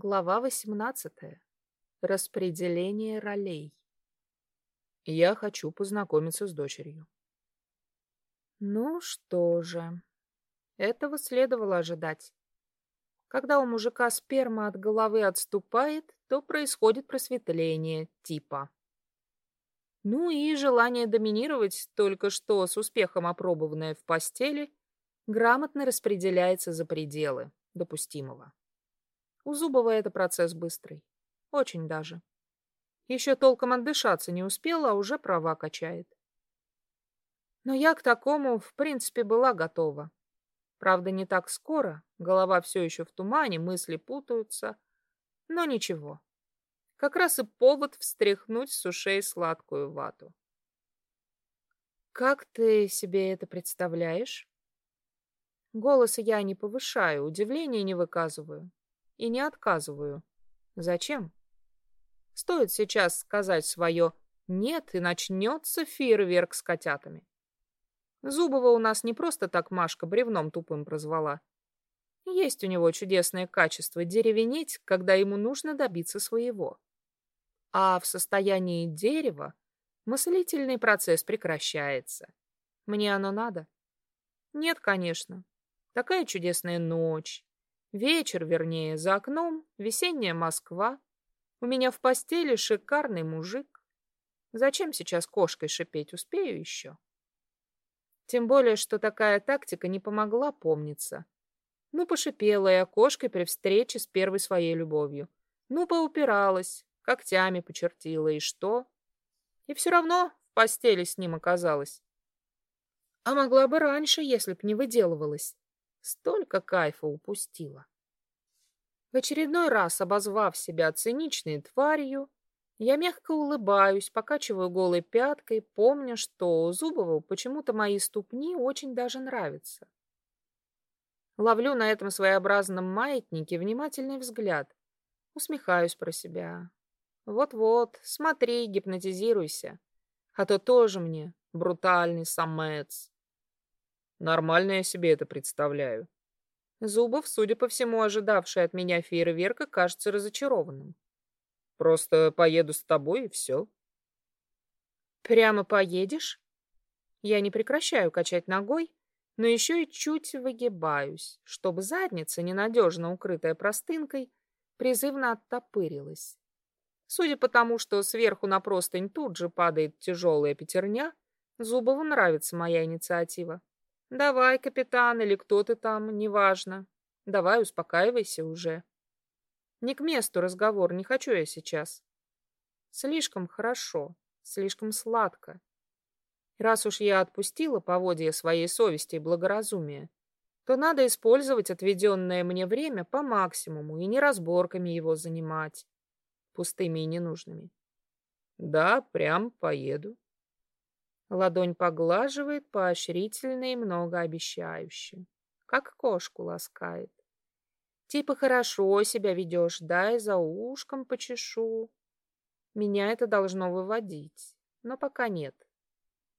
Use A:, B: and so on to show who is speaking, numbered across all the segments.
A: Глава 18. Распределение ролей. Я хочу познакомиться с дочерью. Ну что же, этого следовало ожидать. Когда у мужика сперма от головы отступает, то происходит просветление типа. Ну и желание доминировать, только что с успехом опробованное в постели, грамотно распределяется за пределы допустимого. У Зубова это процесс быстрый. Очень даже. Еще толком отдышаться не успела, а уже права качает. Но я к такому, в принципе, была готова. Правда, не так скоро, голова все еще в тумане, мысли путаются. Но ничего. Как раз и повод встряхнуть с ушей сладкую вату. «Как ты себе это представляешь?» Голос я не повышаю, удивления не выказываю и не отказываю. Зачем? Стоит сейчас сказать свое «нет» и начнется фейерверк с котятами. Зубова у нас не просто так Машка бревном тупым прозвала. Есть у него чудесное качество деревенеть, когда ему нужно добиться своего. А в состоянии дерева мыслительный процесс прекращается. Мне оно надо? Нет, конечно. Такая чудесная ночь, Вечер, вернее, за окном, весенняя Москва. У меня в постели шикарный мужик. Зачем сейчас кошкой шипеть, успею еще? Тем более, что такая тактика не помогла помниться. Ну, пошипела я кошкой при встрече с первой своей любовью. Ну, поупиралась, когтями почертила, и что? И все равно в постели с ним оказалась. А могла бы раньше, если б не выделывалась. Столько кайфа упустила. В очередной раз, обозвав себя циничной тварью, я мягко улыбаюсь, покачиваю голой пяткой, помня, что Зубову почему-то мои ступни очень даже нравятся. Ловлю на этом своеобразном маятнике внимательный взгляд. Усмехаюсь про себя. Вот-вот, смотри, гипнотизируйся. А то тоже мне брутальный самец. Нормально я себе это представляю. Зубов, судя по всему, ожидавший от меня фейерверка, кажется разочарованным. Просто поеду с тобой и все. Прямо поедешь? Я не прекращаю качать ногой, но еще и чуть выгибаюсь, чтобы задница, ненадежно укрытая простынкой, призывно оттопырилась. Судя по тому, что сверху на простынь тут же падает тяжелая пятерня, Зубову нравится моя инициатива. Давай, капитан, или кто ты там, неважно. Давай, успокаивайся уже. Не к месту разговор, не хочу я сейчас. Слишком хорошо, слишком сладко. раз уж я отпустила поводья своей совести и благоразумия, то надо использовать отведенное мне время по максимуму и не разборками его занимать, пустыми и ненужными. Да, прям поеду. Ладонь поглаживает поощрительно и многообещающе, как кошку ласкает. Типа хорошо себя ведешь, дай за ушком почешу. Меня это должно выводить, но пока нет.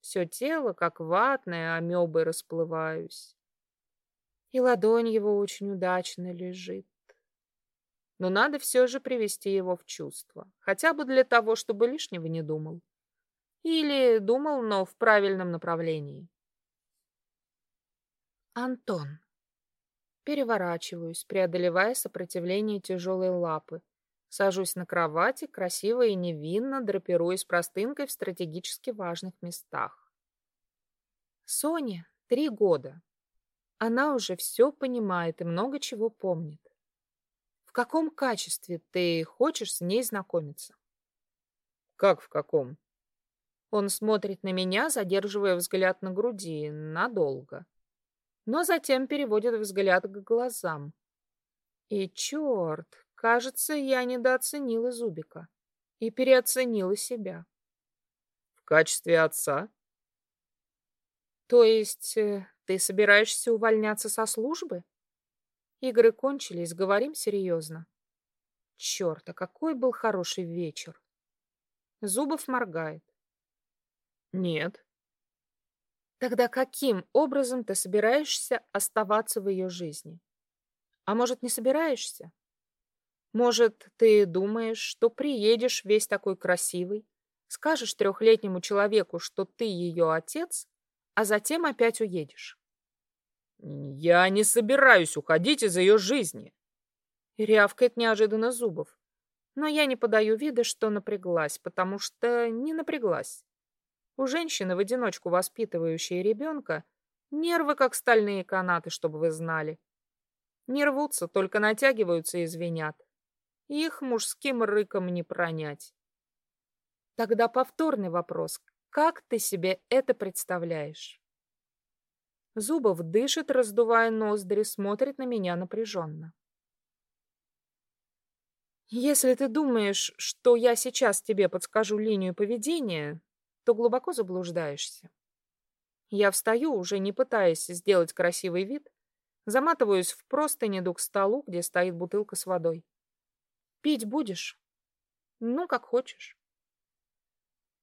A: Все тело, как ватное, амебой расплываюсь. И ладонь его очень удачно лежит. Но надо все же привести его в чувство, хотя бы для того, чтобы лишнего не думал. Или думал, но в правильном направлении. Антон. Переворачиваюсь, преодолевая сопротивление тяжелой лапы. Сажусь на кровати, красиво и невинно драпируясь простынкой в стратегически важных местах. Соня три года. Она уже все понимает и много чего помнит. В каком качестве ты хочешь с ней знакомиться?
B: Как в каком?
A: Он смотрит на меня, задерживая взгляд на груди, надолго. Но затем переводит взгляд к глазам. И черт, кажется, я недооценила Зубика и переоценила себя.
B: В качестве отца?
A: То есть э, ты собираешься увольняться со службы? Игры кончились, говорим серьезно. Черт, а какой был хороший вечер. Зубов моргает.
B: Нет.
A: Тогда каким образом ты собираешься оставаться в ее жизни? А может, не собираешься? Может, ты думаешь, что приедешь весь такой красивый, скажешь трехлетнему человеку, что ты ее отец, а затем опять уедешь?
B: Я не собираюсь уходить из ее жизни.
A: Рявкает неожиданно Зубов. Но я не подаю вида, что напряглась, потому что не напряглась. У женщины, в одиночку воспитывающей ребенка, нервы как стальные канаты, чтобы вы знали. Не рвутся, только натягиваются и звенят. Их мужским рыком не пронять. Тогда повторный вопрос. Как ты себе это представляешь? Зубов дышит, раздувая ноздри, смотрит на меня напряженно. Если ты думаешь, что я сейчас тебе подскажу линию поведения, то глубоко заблуждаешься. Я встаю, уже не пытаясь сделать красивый вид, заматываюсь в простынь, иду к столу, где стоит бутылка с водой. Пить будешь? Ну, как хочешь.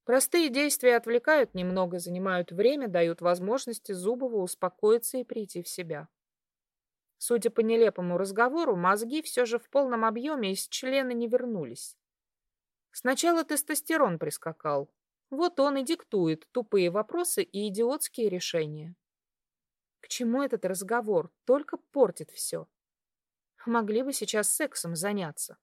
A: Простые действия отвлекают немного, занимают время, дают возможности Зубову успокоиться и прийти в себя. Судя по нелепому разговору, мозги все же в полном объеме из члена не вернулись. Сначала тестостерон прискакал. Вот он и диктует тупые вопросы и идиотские решения. К чему этот разговор? Только портит все. Могли бы сейчас сексом заняться.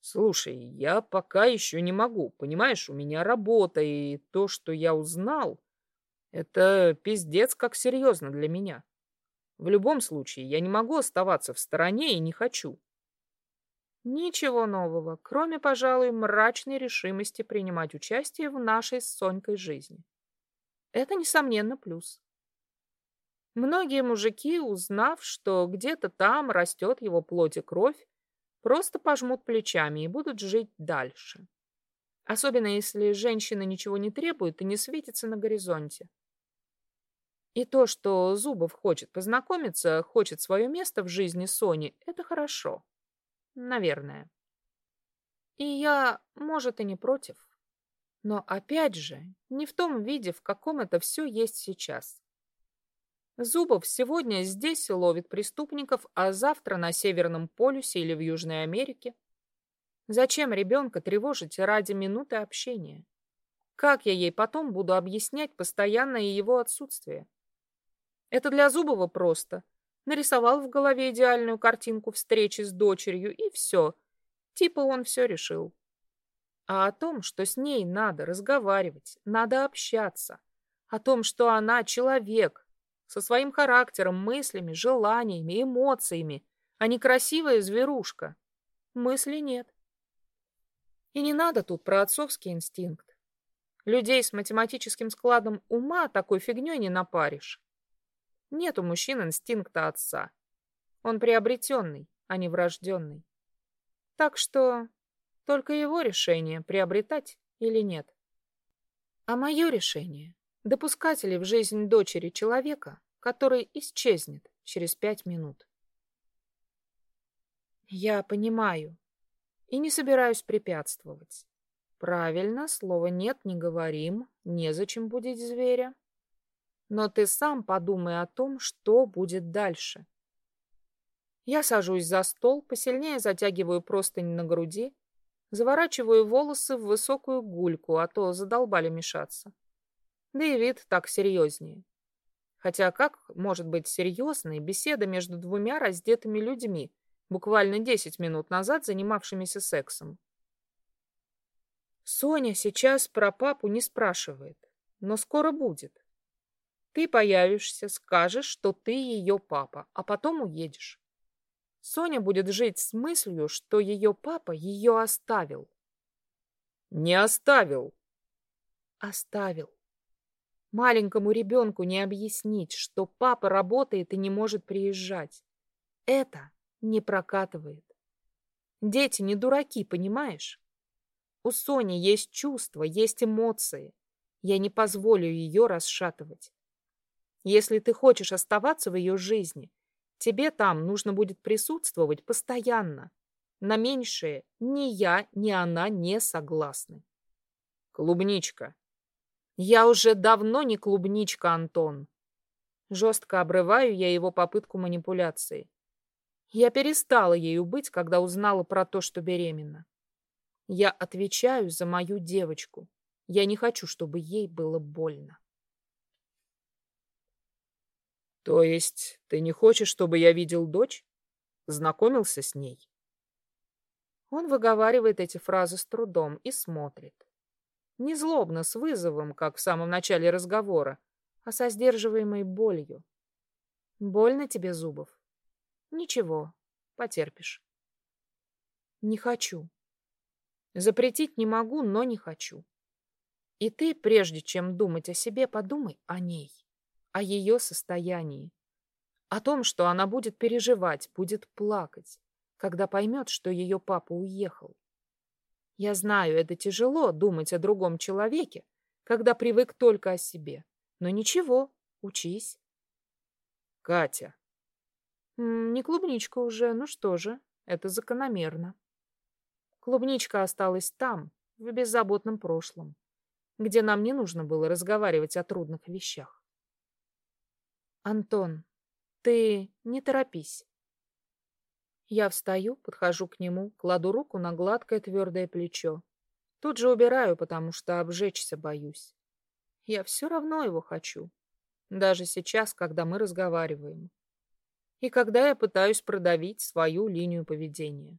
B: Слушай, я пока еще не могу. Понимаешь, у меня работа, и то, что я узнал, это пиздец как серьезно для меня. В любом случае, я не могу оставаться в стороне и не хочу.
A: Ничего нового, кроме, пожалуй, мрачной решимости принимать участие в нашей с Сонькой жизни. Это, несомненно, плюс. Многие мужики, узнав, что где-то там растет его плоть и кровь, просто пожмут плечами и будут жить дальше. Особенно если женщина ничего не требует и не светится на горизонте. И то, что Зубов хочет познакомиться, хочет свое место в жизни Сони, это хорошо. Наверное. И я, может, и не против. Но опять же, не в том виде, в каком это все есть сейчас. Зубов сегодня здесь ловит преступников, а завтра на Северном полюсе или в Южной Америке. Зачем ребенка тревожить ради минуты общения? Как я ей потом буду объяснять постоянное его отсутствие? Это для Зубова просто. Нарисовал в голове идеальную картинку встречи с дочерью, и все. Типа он все решил. А о том, что с ней надо разговаривать, надо общаться. О том, что она человек, со своим характером, мыслями, желаниями, эмоциями, а не красивая зверушка. Мысли нет. И не надо тут про отцовский инстинкт. Людей с математическим складом ума такой фигней не напаришь. Нет у мужчин инстинкта отца. Он приобретенный, а не врожденный. Так что только его решение, приобретать или нет. А мое решение — допускать ли в жизнь дочери человека, который исчезнет через пять минут. Я понимаю и не собираюсь препятствовать. Правильно, слова «нет» не говорим, незачем будить зверя. Но ты сам подумай о том, что будет дальше. Я сажусь за стол, посильнее затягиваю простынь на груди, заворачиваю волосы в высокую гульку, а то задолбали мешаться. Да и вид так серьезнее. Хотя как может быть серьезной беседа между двумя раздетыми людьми, буквально десять минут назад занимавшимися сексом? Соня сейчас про папу не спрашивает, но скоро будет. Ты появишься, скажешь, что ты ее папа, а потом уедешь. Соня будет жить с мыслью, что ее папа ее оставил.
B: Не оставил.
A: Оставил. Маленькому ребенку не объяснить, что папа работает и не может приезжать. Это не прокатывает. Дети не дураки, понимаешь? У Сони есть чувства, есть эмоции. Я не позволю ее расшатывать. Если ты хочешь оставаться в ее жизни, тебе там нужно будет присутствовать постоянно. На меньшее ни я, ни она не согласны.
B: Клубничка.
A: Я уже давно не клубничка, Антон. Жестко обрываю я его попытку манипуляции. Я перестала ею быть, когда узнала про то, что беременна. Я отвечаю за мою девочку. Я не хочу, чтобы ей было больно.
B: То есть ты не хочешь, чтобы я видел дочь? Знакомился с ней?
A: Он выговаривает эти фразы с трудом и смотрит. Не злобно, с вызовом, как в самом начале разговора, а со сдерживаемой болью. Больно тебе, Зубов? Ничего, потерпишь. Не хочу. Запретить не могу, но не хочу. И ты, прежде чем думать о себе, подумай о ней, о ее состоянии, о том, что она будет переживать, будет плакать, когда поймет, что ее папа уехал. Я знаю, это тяжело думать о другом человеке, когда привык только о себе. Но ничего, учись.
B: Катя.
A: Не клубничка уже, ну что же, это закономерно. Клубничка осталась там, в беззаботном прошлом, где нам не нужно было разговаривать о трудных вещах. Антон, ты не торопись. Я встаю, подхожу к нему, кладу руку на гладкое твердое плечо. Тут же убираю, потому что обжечься боюсь. Я все равно его хочу. Даже сейчас, когда мы разговариваем. И когда я пытаюсь продавить свою линию поведения.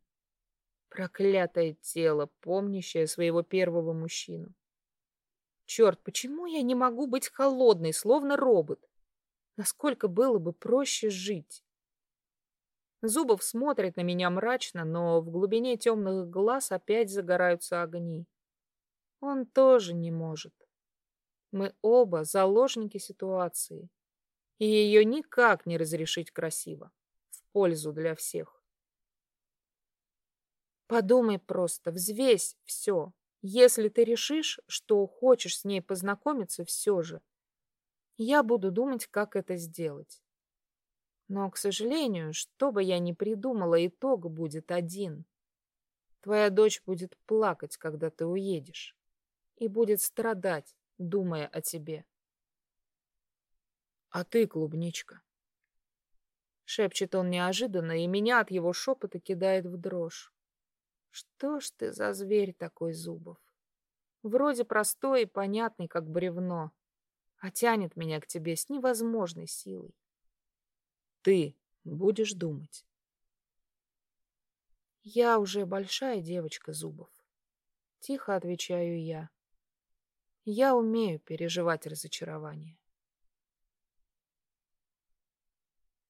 A: Проклятое тело, помнящее своего первого мужчину. Черт, почему я не могу быть холодной, словно робот? Насколько было бы проще жить? Зубов смотрит на меня мрачно, но в глубине темных глаз опять загораются огни. Он тоже не может. Мы оба заложники ситуации, и ее никак не разрешить красиво, в пользу для всех. Подумай просто, взвесь все. Если ты решишь, что хочешь с ней познакомиться все же, я буду думать, как это сделать. Но, к сожалению, что бы я ни придумала, итог будет один. Твоя дочь будет плакать, когда ты уедешь, и будет страдать, думая о тебе.
B: А ты, клубничка?
A: Шепчет он неожиданно, и меня от его шепота кидает в дрожь. Что ж ты за зверь такой, Зубов? Вроде простой и понятный, как бревно, а тянет меня к тебе с невозможной силой.
B: Ты будешь думать.
A: Я уже большая девочка, Зубов. Тихо отвечаю я. Я умею переживать разочарование.